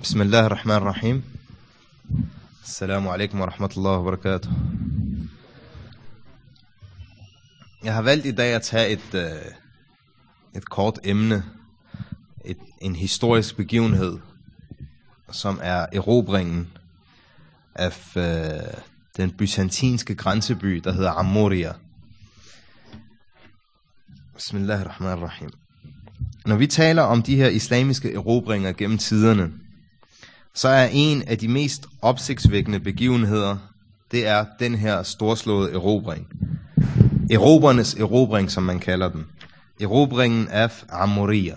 بسم الله الرحمن الرحيم السلام عليكم ورحمة الله وبركاته Jeg har valgt i dag at tage et, øh, et kort emne, et, en historisk begivenhed, som er erobringen af øh, den byzantinske grænseby, der hedder Amoria. Bismillahirrahmanirrahim. Når vi taler om de her islamiske erobringer gennem tiderne, så er en af de mest opsigtsvækkende begivenheder, det er den her storslåede erobring. Erobernes erobring, som man kalder den. Erobringen af Amoria.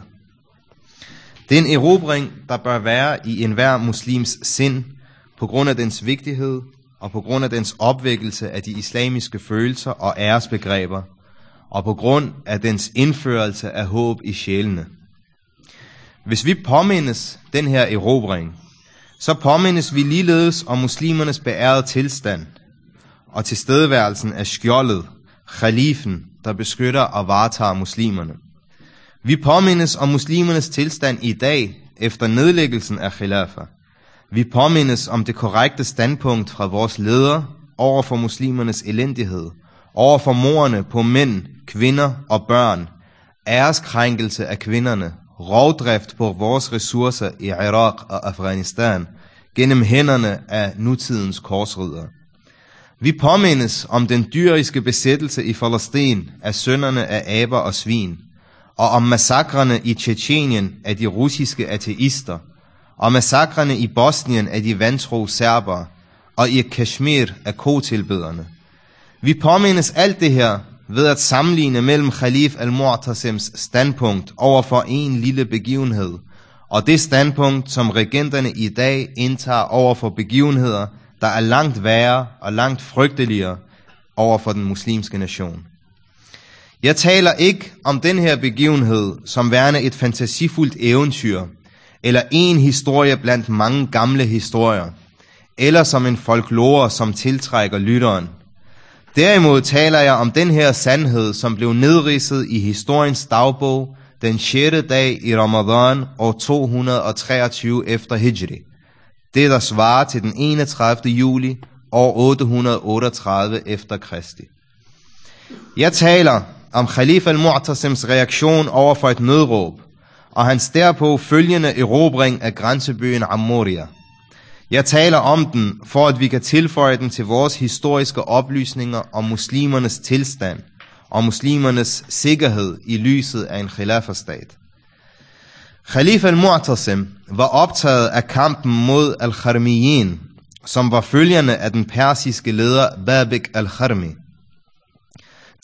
Det er en erobring, der bør være i enhver muslims sind, på grund af dens vigtighed og på grund af dens opvækkelse af de islamiske følelser og æresbegreber, og på grund af dens indførelse af håb i sjælene. Hvis vi påmindes den her erobring, så påmindes vi ligeledes om muslimernes beærede tilstand og tilstedeværelsen af skjoldet, khalifen, der beskytter og varetager muslimerne. Vi påmindes om muslimernes tilstand i dag efter nedlæggelsen af khilafa. Vi påmindes om det korrekte standpunkt fra vores ledere over for muslimernes elendighed, over for morerne på mænd, kvinder og børn, æreskrænkelse af kvinderne, rovdrift på vores ressourcer i Irak og Afghanistan, gennem hænderne af nutidens korsridder. Vi påmindes om den dyriske besættelse i Palæstin af sønderne af aber og svin, og om massakrene i Tjetjenien af de russiske ateister, og massakrene i Bosnien af de vantro serbere, og i Kashmir af kotilbederne. Vi påmindes alt det her ved at sammenligne mellem Khalif al-Mu'tasims standpunkt over for en lille begivenhed, og det standpunkt, som regenterne i dag indtager over for begivenheder, der er langt værre og langt frygteligere over for den muslimske nation. Jeg taler ikke om den her begivenhed som værende et fantasifuldt eventyr, eller en historie blandt mange gamle historier, eller som en folklore, som tiltrækker lytteren. Derimod taler jeg om den her sandhed, som blev nedridset i historiens dagbog den 6. dag i Ramadan år 223 efter Hijri. Det der svarer til den 31. juli år 838 efter Kristi. Jeg taler om Khalif al-Mu'tasims reaktion over for et nødråb, og hans derpå følgende erobring af grænsebyen Amoria. Jeg taler om den, for at vi kan tilføje den til vores historiske oplysninger om muslimernes tilstand og muslimernes sikkerhed i lyset af en khilafastat. Khalif al-Mu'tasim var optaget af kampen mod al-Kharmiyin, som var følgerne af den persiske leder Babik al-Kharmi.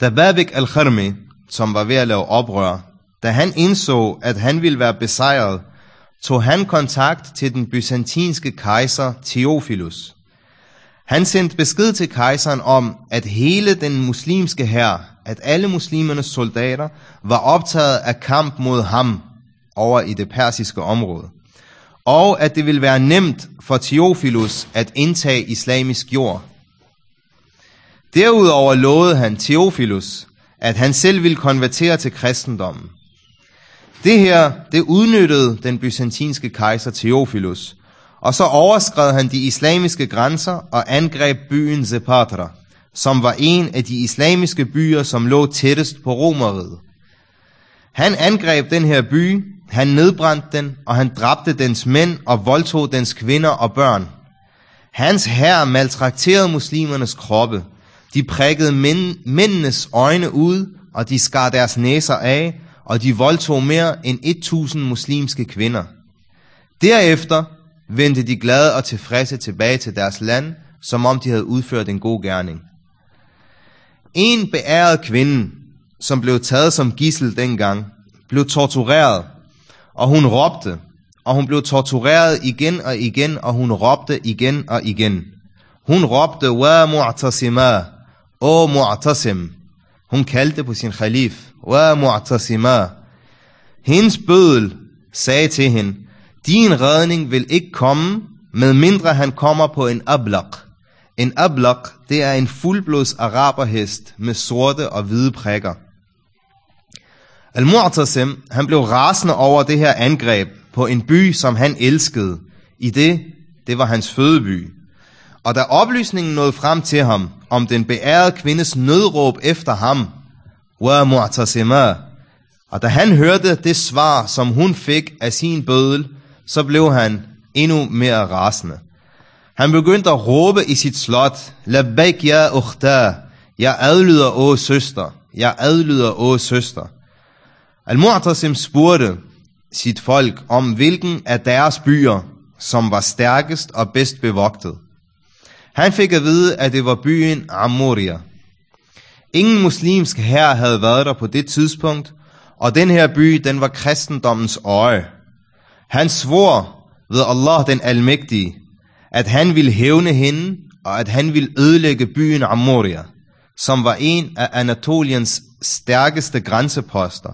Da Babik al-Kharmi, som var ved at lave oprør, da han indså, at han ville være besejret, tog han kontakt til den byzantinske kejser Theophilus. Han sendte besked til kejseren om, at hele den muslimske hær, at alle muslimernes soldater, var optaget af kamp mod ham over i det persiske område. Og at det ville være nemt for Theophilus at indtage islamisk jord. Derudover lovede han Theophilus, at han selv ville konvertere til kristendommen. Det her, det udnyttede den byzantinske kejser Theophilus, og så overskred han de islamiske grænser og angreb byen Zepatra, som var en af de islamiske byer, som lå tættest på Romeriet. Han angreb den her by, han nedbrændte den, og han dræbte dens mænd og voldtog dens kvinder og børn. Hans hær maltrakterede muslimernes kroppe. De prikkede mændenes øjne ud, og de skar deres næser af, og de voldtog mere end 1000 muslimske kvinder. Derefter vendte de glade og tilfredse tilbage til deres land, som om de havde udført en god gerning. En beæret kvinde, som blev taget som gissel dengang, blev tortureret, og hun råbte, og hun blev tortureret igen og igen, og hun råbte igen og igen. Hun råbte, wa mu'tasima, o mu'tasim. Hun kaldte på sin khalif, wa mu'tasima. Hendes bødel sagde til hende, din redning vil ikke komme, med mindre han kommer på en ablaq. En ablaq, det er en fuldblods araberhest med sorte og hvide prikker. Al-Mu'tasim, han blev rasende over det her angreb på en by, som han elskede, i det, det var hans fødeby. Og da oplysningen nåede frem til ham, om den beærede kvindes nødråb efter ham, wa mu'tasima, og da han hørte det svar, som hun fik af sin bødel, så blev han endnu mere rasende. Han begyndte at råbe i sit slot, Labbaik ya ukhta, jeg adlyder, å søster, jeg adlyder, å søster. Al-Mu'tasim spurgte sit folk om, hvilken af deres byer, som var stærkest og bedst bevogtet. Han fik at vide, at det var byen Amoria. Ingen muslimsk her havde været der på det tidspunkt, og den her by, den var kristendommens øje. Han svor ved Allah den almægtige, at han ville hævne hende, og at han ville ødelægge byen Amoria, som var en af Anatoliens stærkeste grænseposter,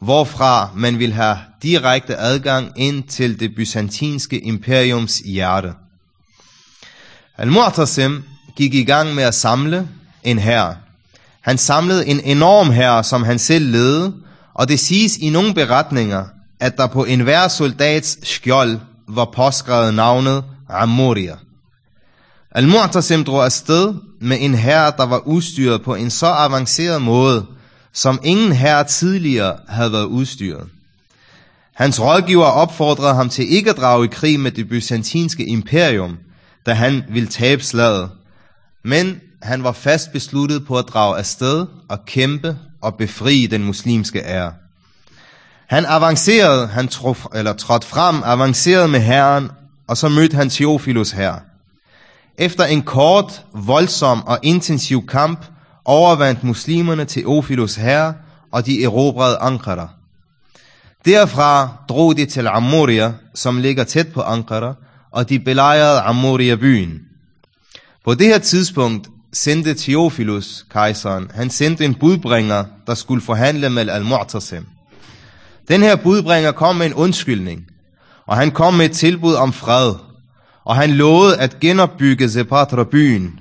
hvorfra man ville have direkte adgang ind til det byzantinske imperiums hjerte. Al-Mu'tasim gik i gang med at samle en hær. Han samlede en enorm hær, som han selv ledede, og det siges i nogle beretninger, at der på enhver soldats skjold var påskrevet navnet Amuria. Al-Mu'tasim drog afsted med en hær, der var udstyret på en så avanceret måde, som ingen hær tidligere havde været udstyret. Hans rådgiver opfordrede ham til ikke at drage i krig med det byzantinske imperium, da han ville tabe slaget. Men han var fast besluttet på at drage afsted og kæmpe og befri den muslimske ære. Han avancerede, han trof, eller trådte frem, avancerede med herren, og så mødte han Theophilus her. Efter en kort, voldsom og intensiv kamp, overvandt muslimerne til Theophilus her, og de erobrede Ankara. Derfra drog de til Amoria, som ligger tæt på Ankara, og de belejrede Amoria byen. På det her tidspunkt sendte Theophilus, kejseren, han sendte en budbringer, der skulle forhandle med Al-Mu'tasim. Den her budbringer kom med en undskyldning, og han kom med et tilbud om fred, og han lovede at genopbygge Zepatra byen,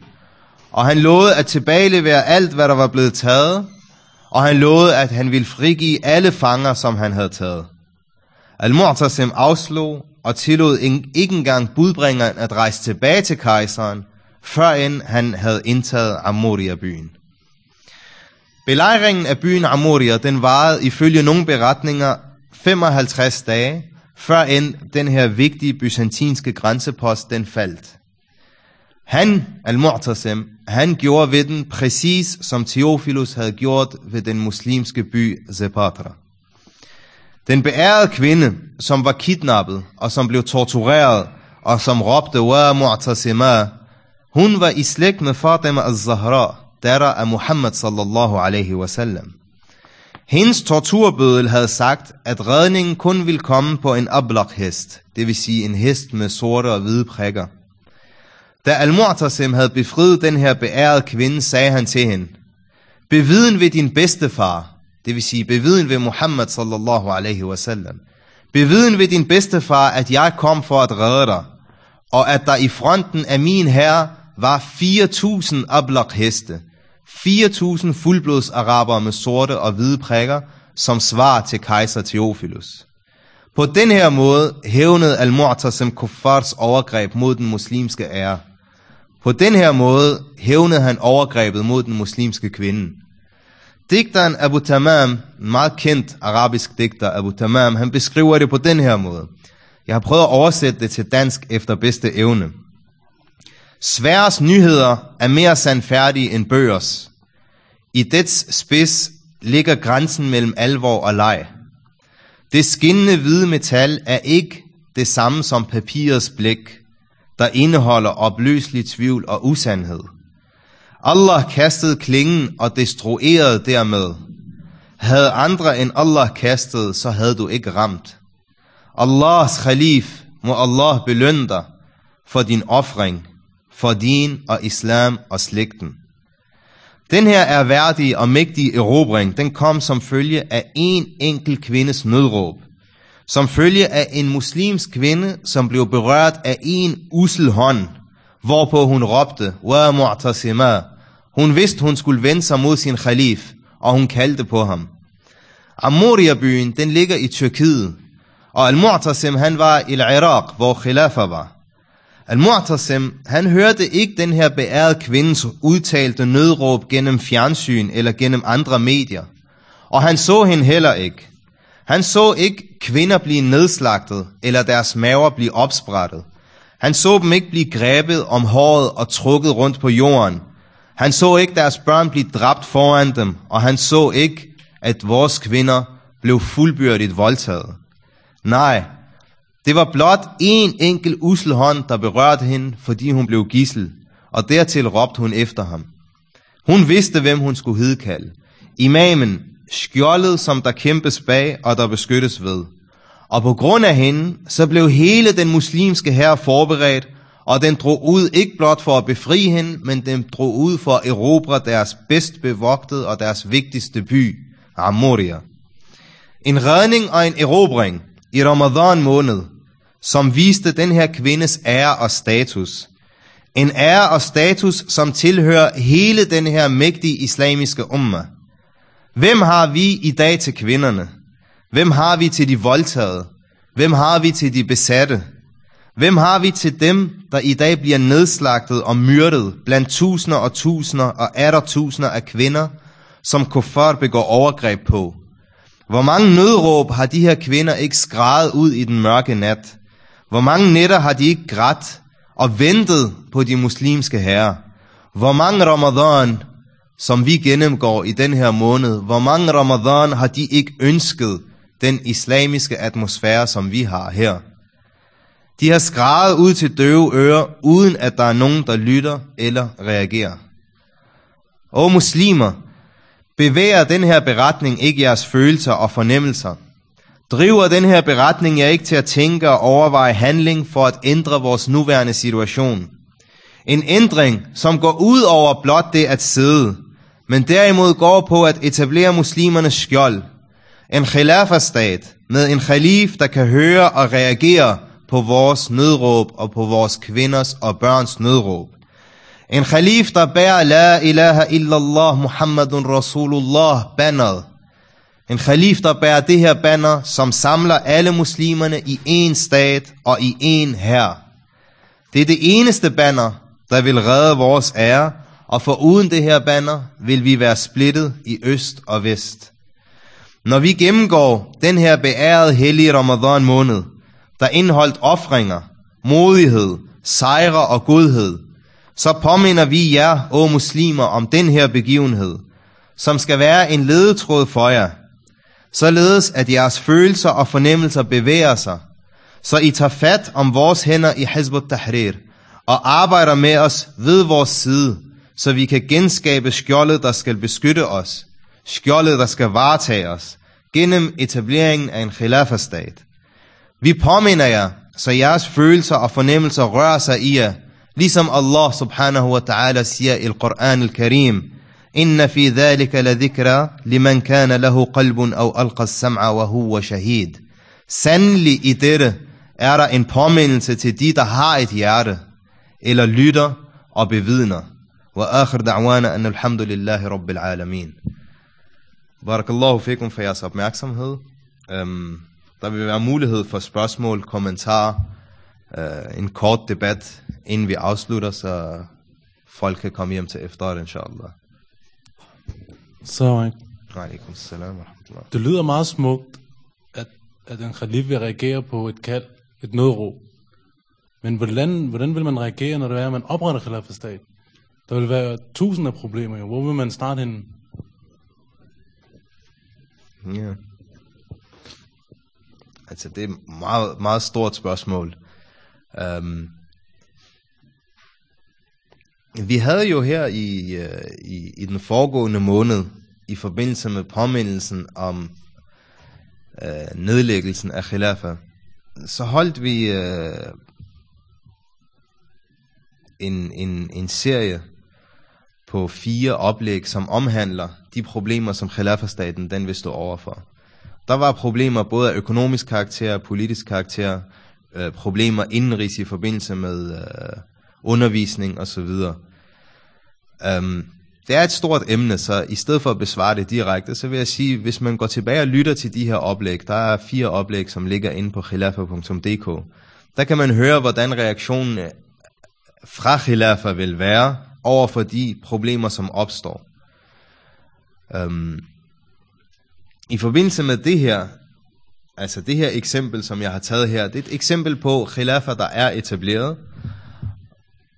og han lovede at tilbagelevere alt, hvad der var blevet taget, og han lovede, at han ville frigive alle fanger, som han havde taget. Al-Mu'tasim afslog og tillod ikke engang budbringeren at rejse tilbage til kejseren, før end han havde indtaget Amoria-byen. Belejringen af byen Amoria, den varede ifølge nogle beretninger 55 dage, før end den her vigtige byzantinske grænsepost den faldt. Han, Al-Mu'tasim, han gjorde ved den præcis som Theophilus havde gjort ved den muslimske by Zepatra. Den beærede kvinde, som var kidnappet og som blev tortureret og som råbte Wa Mu'tasima, hun var i slægt med Fatima al-Zahra, datter af Muhammad sallallahu alaihi wasallam. Hendes torturbødel havde sagt, at redningen kun ville komme på en ablak hest, det vil sige en hest med sorte og hvide prikker. Da Al-Mu'tasim havde befriet den her beærede kvinde, sagde han til hende, Beviden ved din bedstefar, det vil sige beviden ved Muhammad sallallahu alaihi wasallam. Beviden ved din bedstefar, at jeg kom for at redde dig, og at der i fronten af min herre var 4.000 ablak heste, 4.000 fuldblods araber med sorte og hvide prikker, som svar til kejser Theophilus. På den her måde hævnede Al-Mu'tasim kuffars overgreb mod den muslimske ære. På den her måde hævnede han overgrebet mod den muslimske kvinde. Digteren Abu Tamam, en meget kendt arabisk digter Abu Tamam, han beskriver det på den her måde. Jeg har prøvet at oversætte det til dansk efter bedste evne. Sværes nyheder er mere sandfærdige end bøgers. I dets spids ligger grænsen mellem alvor og leg. Det skinnende hvide metal er ikke det samme som papirets blik der indeholder opløselig tvivl og usandhed. Allah kastede klingen og destruerede dermed. Havde andre end Allah kastet, så havde du ikke ramt. Allahs khalif, må Allah belønne dig for din offring, for din og islam og slægten. Den her erhverdige og mægtige erobring, den kom som følge af en enkelt kvindes nødråb som følge af en muslimsk kvinde, som blev berørt af en usel hånd, hvorpå hun råbte, Wa mu'tasima. Hun vidste, hun skulle vende sig mod sin khalif, og hun kaldte på ham. Amoria-byen, den ligger i Tyrkiet, og Al-Mu'tasim, han var i Irak, hvor khilafa var. Al-Mu'tasim, han hørte ikke den her beærede kvindes udtalte nødråb gennem fjernsyn eller gennem andre medier. Og han så hende heller ikke. Han så ikke kvinder blive nedslagtet eller deres maver blive opsprættet. Han så dem ikke blive grebet om håret og trukket rundt på jorden. Han så ikke deres børn blive dræbt foran dem, og han så ikke, at vores kvinder blev fuldbyrdigt voldtaget. Nej, det var blot en enkel usel hånd, der berørte hende, fordi hun blev gissel, og dertil råbte hun efter ham. Hun vidste, hvem hun skulle hedkalde. Imamen, skjoldet, som der kæmpes bag, og der beskyttes ved. Og på grund af hende, så blev hele den muslimske herre forberedt, og den drog ud ikke blot for at befri hende, men den drog ud for at erobre deres bedst bevogtede og deres vigtigste by, Amoria. En redning og en erobring i Ramadan måned, som viste den her kvindes ære og status. En ære og status, som tilhører hele den her mægtige islamiske umma. Hvem har vi i dag til kvinderne? Hvem har vi til de voldtaget? Hvem har vi til de besatte? Hvem har vi til dem, der i dag bliver nedslagtet og myrdet blandt tusinder og tusinder og atter tusinder af kvinder, som kuffar begår overgreb på? Hvor mange nødråb har de her kvinder ikke skrejet ud i den mørke nat? Hvor mange nætter har de ikke grædt og ventet på de muslimske herrer? Hvor mange ramadan, som vi gennemgår i den her måned, hvor mange ramadan har de ikke ønsket den islamiske atmosfære, som vi har her? De har skrejet ud til døve ører, uden at der er nogen, der lytter eller reagerer. Og muslimer, bevæger den her beretning ikke jeres følelser og fornemmelser. Driver den her beretning jer ikke til at tænke og overveje handling for at ændre vores nuværende situation. En ændring, som går ud over blot det at sidde, men derimod går på at etablere muslimernes skjold. En khilafastat med en khalif, der kan høre og reagere på vores nødråb og på vores kvinders og børns nødråb. En khalif, der bærer La ilaha illallah Muhammadun Rasulullah banner. En khalif, der bærer det her banner, som samler alle muslimerne i én stat og i én her. Det er det eneste banner, der vil redde vores ære, og for uden det her banner vil vi være splittet i øst og vest. Når vi gennemgår den her beærede hellige Ramadan måned, der indeholdt ofringer, modighed, sejre og godhed, så påminder vi jer, å muslimer, om den her begivenhed, som skal være en ledetråd for jer, således at jeres følelser og fornemmelser bevæger sig, så I tager fat om vores hænder i Hezbollah Tahrir, og arbejder med os ved vores side, så vi kan genskabe skjoldet, der skal beskytte os, skjoldet, der skal varetage os, gennem etableringen af en khilafah-stat. Vi påminder jer, så jeres følelser og fornemmelser rører sig i jer, ligesom Allah subhanahu wa ta'ala siger i Al-Quran al-Karim, إن في ذلك لذكرى لمن كان له قلب ألقى السمع وهو شهيد. Sandelig i dette er der en påmindelse til de, der har et hjerte, eller lytter og bevidner. وآخر دعوانا أن الحمد لله رب العالمين. Barakallahu fikum for jeres opmærksomhed. Um, der vil være mulighed for spørgsmål, kommentarer, uh, en kort debat, inden vi afslutter, så folk kan komme hjem til efteråret, inshallah. Så Alaikum salam det lyder meget smukt, at, at en khalif vil reagere på et kald, et nødråb. Men hvordan, hvordan vil man reagere, når det er, at man opretter khilafah-stat? Der vil være tusinder af problemer. Hvor vil man starte henne? Ja. Altså, det er et meget, meget stort spørgsmål. Um, vi havde jo her i, øh, i, i den foregående måned, i forbindelse med påmindelsen om uh, nedlæggelsen af khilafa, så holdt vi uh, en, en, en serie på fire oplæg, som omhandler de problemer, som khilafastaten den vil stå overfor. Der var problemer både af økonomisk karakter, og politisk karakter, øh, problemer indenrigs i forbindelse med øh, undervisning osv. Um, øhm, det er et stort emne, så i stedet for at besvare det direkte, så vil jeg sige, hvis man går tilbage og lytter til de her oplæg, der er fire oplæg, som ligger inde på khilafa.dk, der kan man høre, hvordan reaktionen fra khilafa vil være over for de problemer, som opstår. Um, I forbindelse med det her, altså det her eksempel, som jeg har taget her, det er et eksempel på khilafa, der er etableret,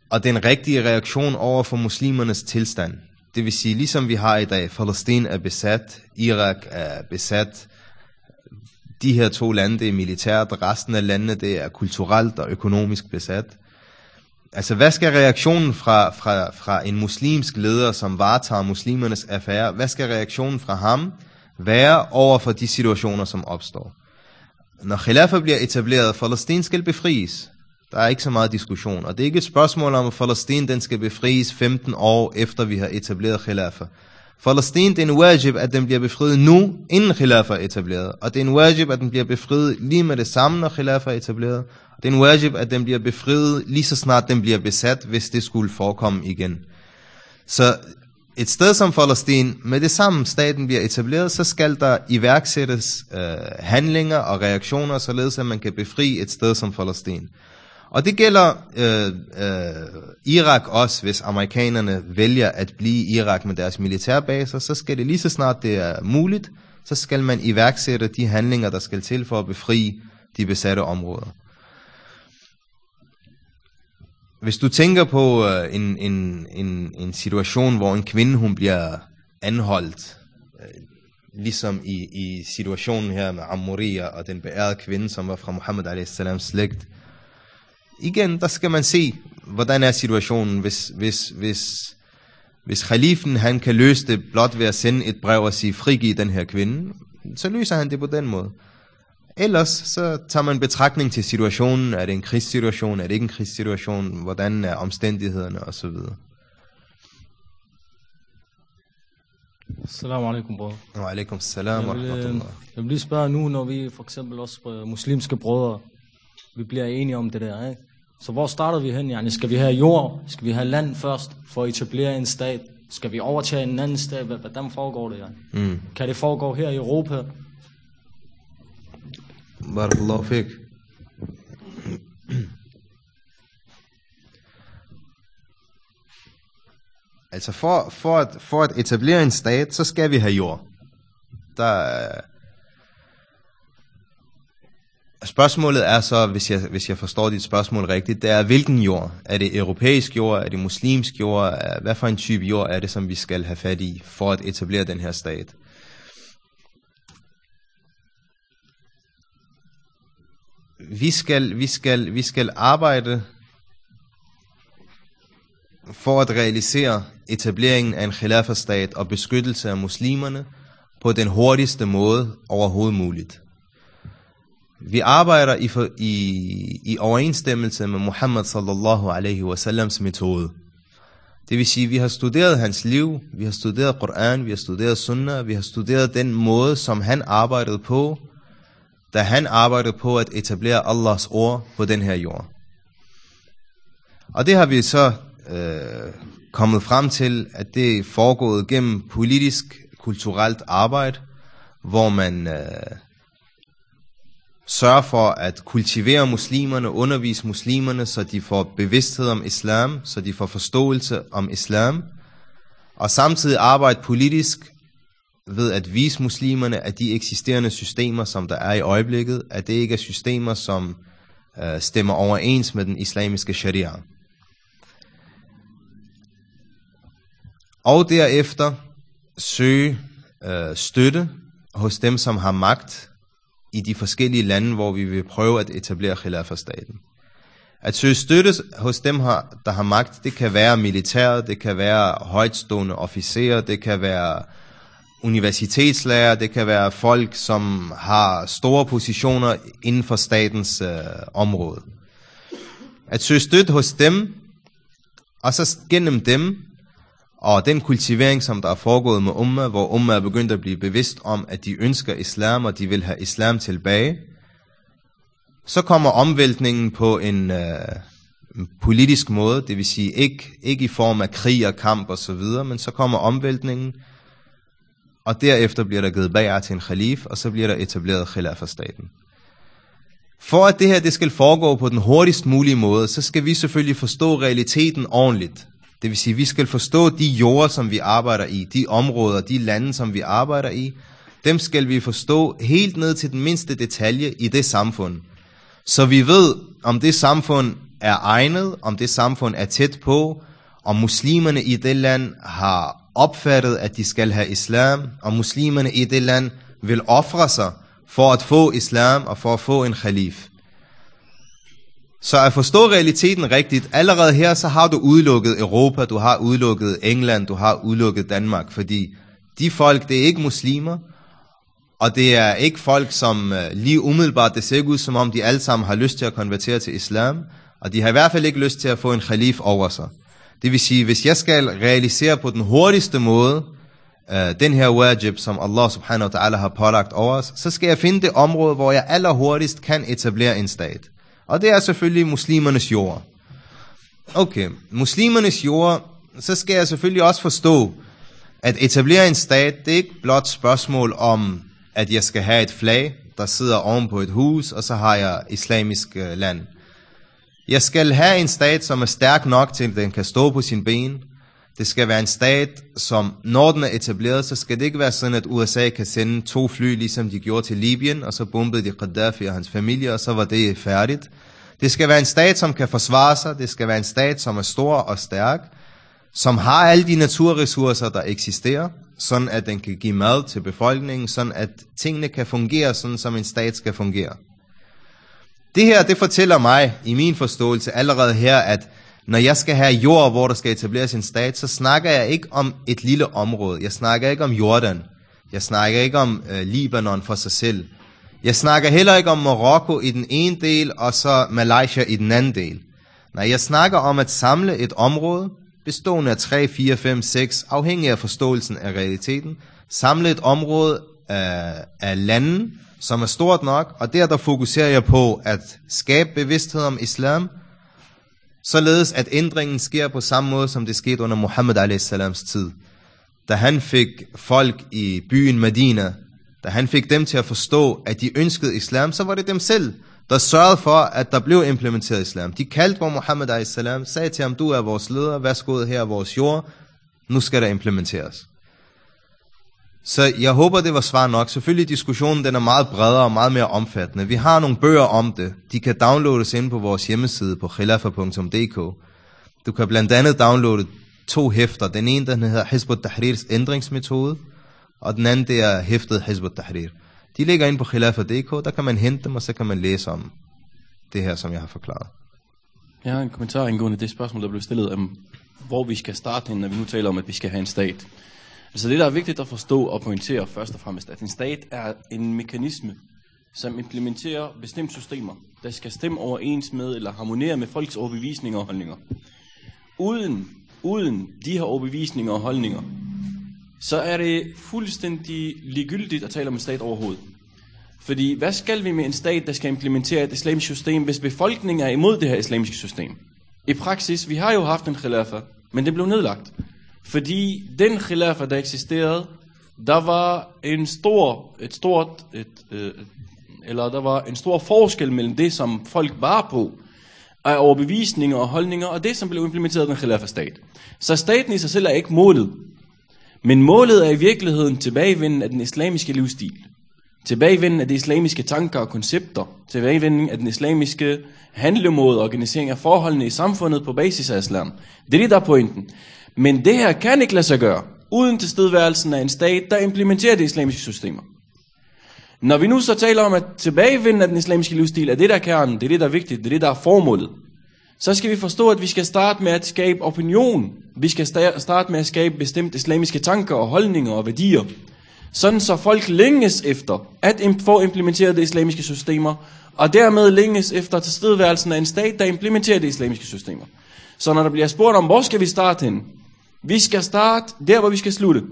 og den rigtige reaktion over for muslimernes tilstand. Det vil sige, ligesom vi har i dag, Palæstina er besat, Irak er besat, de her to lande, det er militært, resten af landene, det er kulturelt og økonomisk besat. Altså, hvad skal reaktionen fra, fra, fra en muslimsk leder, som varetager muslimernes affære, hvad skal reaktionen fra ham være over for de situationer, som opstår? Når khilafa bliver etableret, Palæstina skal befries. Der er ikke så meget diskussion. Og det er ikke et spørgsmål om, at Palæstina den skal befries 15 år efter vi har etableret khilafa. Palæstina det er en wajib, at den bliver befriet nu, inden khilafa er etableret. Og det er en wajib, at den bliver befriet lige med det samme, når khilafa er etableret. Det er en wajib, at den bliver befriet lige så snart den bliver besat, hvis det skulle forekomme igen. Så et sted som Palæstina, med det samme staten bliver etableret, så skal der iværksættes øh, handlinger og reaktioner, således at man kan befri et sted som Palæstina. Og det gælder øh, øh, Irak også, hvis amerikanerne vælger at blive i Irak med deres militærbaser, så skal det lige så snart det er muligt, så skal man iværksætte de handlinger, der skal til for at befri de besatte områder. Hvis du tænker på øh, en, en, en, en situation, hvor en kvinde hun bliver anholdt, øh, ligesom i, i situationen her med Amoria og den beærede kvinde, som var fra Muhammad a.s. slægt, igen, der skal man se, hvordan er situationen, hvis, hvis, hvis, hvis khalifen han kan løse det blot ved at sende et brev og sige, frigiv den her kvinde, så løser han det på den måde. Ellers så tager man betragtning til situationen. Er det en krigssituation? Er det ikke en krigssituation? Hvordan er omstændighederne osv.? Assalamu alaikum, bror. Wa alaikum salam wa vil, øh, rahmatullah. jeg vil lige spørge nu, når vi for eksempel også øh, muslimske brødre, vi bliver enige om det der, ikke? Så hvor starter vi hen, yani? Skal vi have jord? Skal vi have land først for at etablere en stat? Skal vi overtage en anden stat? Hvad- Hvordan foregår det, yani? Mm. Kan det foregå her i Europa? Barakallahu fik. Altså for, for, at, for at etablere en stat, så skal vi have jord. Der, øh, Spørgsmålet er så, hvis jeg, hvis jeg forstår dit spørgsmål rigtigt, det er hvilken jord? Er det europæisk jord? Er det muslimsk jord? Hvad for en type jord er det, som vi skal have fat i for at etablere den her stat? Vi skal, vi skal, vi skal arbejde for at realisere etableringen af en khilafah-stat og beskyttelse af muslimerne på den hurtigste måde overhovedet muligt. Vi arbejder i, for, i, i overensstemmelse med Muhammad sallallahu alaihi wasallams metode. Det vil sige, at vi har studeret hans liv, vi har studeret Koran, vi har studeret Sunnah, vi har studeret den måde, som han arbejdede på, da han arbejdede på at etablere Allahs ord på den her jord. Og det har vi så øh, kommet frem til, at det er foregået gennem politisk, kulturelt arbejde, hvor man øh, sørger for at kultivere muslimerne, undervise muslimerne, så de får bevidsthed om islam, så de får forståelse om islam, og samtidig arbejde politisk ved at vise muslimerne, at de eksisterende systemer, som der er i øjeblikket, at det ikke er systemer, som øh, stemmer overens med den islamiske sharia. Og derefter søge øh, støtte hos dem, som har magt i de forskellige lande, hvor vi vil prøve at etablere khilafa-staten. At søge støtte hos dem, har- der har magt, det kan være militæret, det kan være højtstående officerer, det kan være universitetslærer, det kan være folk, som har store positioner inden for statens øh, område. At søge støtte hos dem, og så gennem dem, og den kultivering, som der er foregået med Umma, hvor Umma er begyndt at blive bevidst om, at de ønsker islam, og de vil have islam tilbage, så kommer omvæltningen på en øh, en politisk måde, det vil sige ikke, ikke i form af krig og kamp og så videre, men så kommer omvæltningen, og derefter bliver der givet bager til en khalif, og så bliver der etableret khilafa-staten. For at det her det skal foregå på den hurtigst mulige måde, så skal vi selvfølgelig forstå realiteten ordentligt. Det vil sige, vi skal forstå de jorder, som vi arbejder i, de områder, de lande, som vi arbejder i. Dem skal vi forstå helt ned til den mindste detalje i det samfund. Så vi ved, om det samfund er egnet, om det samfund er tæt på, om muslimerne i det land har opfattet, at de skal have islam, og muslimerne i det land vil ofre sig for at få islam og for at få en khalif. Så at forstå realiteten rigtigt, allerede her så har du udelukket Europa, du har udelukket England, du har udelukket Danmark, fordi de folk, det er ikke muslimer, og det er ikke folk, som øh, lige umiddelbart, det ser ikke ud som om, de alle sammen har lyst til at konvertere til islam, og de har i hvert fald ikke lyst til at få en khalif over sig. Det vil sige, hvis jeg skal realisere på den hurtigste måde, øh, den her wajib, som Allah subhanahu wa ta'ala har pålagt over os, så skal jeg finde det område, hvor jeg allerhurtigst kan etablere en stat. Og det er selvfølgelig muslimernes jord. Okay, muslimernes jord, så skal jeg selvfølgelig også forstå, at etablere en stat, det er ikke blot spørgsmål om, at jeg skal have et flag, der sidder oven på et hus, og så har jeg islamisk øh, land. Jeg skal have en stat, som er stærk nok til, at den kan stå på sin ben. Det skal være en stat, som når den er etableret, så skal det ikke være sådan, at USA kan sende to fly, ligesom de gjorde til Libyen, og så bombede de Gaddafi og hans familie, og så var det færdigt. Det skal være en stat, som kan forsvare sig. Det skal være en stat, som er stor og stærk, som har alle de naturressourcer, der eksisterer, sådan at den kan give mad til befolkningen, sådan at tingene kan fungere, sådan som en stat skal fungere. Det her, det fortæller mig, i min forståelse allerede her, at når jeg skal have jord, hvor der skal etableres en stat, så snakker jeg ikke om et lille område. Jeg snakker ikke om Jordan. Jeg snakker ikke om øh, Libanon for sig selv. Jeg snakker heller ikke om Marokko i den ene del, og så Malaysia i den anden del. Nej, jeg snakker om at samle et område, bestående af 3, 4, 5, 6, afhængig af forståelsen af realiteten, samle et område øh, af landen, som er stort nok, og der der fokuserer jeg på at skabe bevidsthed om islam, således at ændringen sker på samme måde, som det skete under Muhammad a.s. tid. Da han fik folk i byen Medina, da han fik dem til at forstå, at de ønskede islam, så var det dem selv, der sørgede for, at der blev implementeret islam. De kaldte på Muhammad a.s. sagde til ham, du er vores leder, værsgo her er vores jord, nu skal der implementeres. Så jeg håber, det var svar nok. Selvfølgelig diskussionen den er meget bredere og meget mere omfattende. Vi har nogle bøger om det. De kan downloades ind på vores hjemmeside på khilafa.dk. Du kan blandt andet downloade to hæfter. Den ene den hedder Hizb tahrirs ændringsmetode, og den anden det er hæftet Hizb tahrir De ligger inde på khilafa.dk, der kan man hente dem, og så kan man læse om det her, som jeg har forklaret. Jeg har en kommentar angående det spørgsmål, der blev stillet om, hvor vi skal starte når vi nu taler om, at vi skal have en stat. Altså det, der er vigtigt at forstå og pointere først og fremmest, at en stat er en mekanisme, som implementerer bestemte systemer, der skal stemme overens med eller harmonere med folks overbevisninger og holdninger. Uden, uden de her overbevisninger og holdninger, så er det fuldstændig ligegyldigt at tale om en stat overhovedet. Fordi hvad skal vi med en stat, der skal implementere et islamisk system, hvis befolkningen er imod det her islamiske system? I praksis, vi har jo haft en khilafa, men det blev nedlagt. Fordi den khilafa, der eksisterede, der var en stor, et stort, et, øh, eller der var en stor forskel mellem det, som folk var på, af overbevisninger og holdninger, og det, som blev implementeret af den khilafa-stat. Så staten i sig selv er ikke målet. Men målet er i virkeligheden tilbagevenden af den islamiske livsstil. Tilbagevinden af de islamiske tanker og koncepter. Tilbagevinden af den islamiske handlemåde og organisering af forholdene i samfundet på basis af islam. Det er det, der er pointen. Men det her kan ikke lade sig gøre, uden tilstedeværelsen af en stat, der implementerer de islamiske systemer. Når vi nu så taler om at tilbagevinden af den islamiske livsstil, er det der er kernen, det er det der er vigtigt, det er det der er formålet. Så skal vi forstå, at vi skal starte med at skabe opinion. Vi skal starte med at skabe bestemte islamiske tanker og holdninger og værdier. Sådan så folk længes efter at få implementeret de islamiske systemer, og dermed længes efter tilstedeværelsen af en stat, der implementerer de islamiske systemer. Så når der bliver spurgt om, hvor skal vi starte hen, vi skal starte der, hvor vi skal slutte.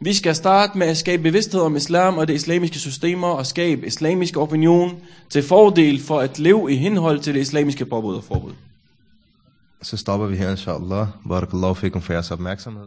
Vi skal starte med at skabe bevidsthed om islam og det islamiske systemer og skabe islamisk opinion til fordel for at leve i henhold til det islamiske påbud og forbud. Så stopper vi her, inshallah. Barakallahu fikum for jeres opmærksomhed.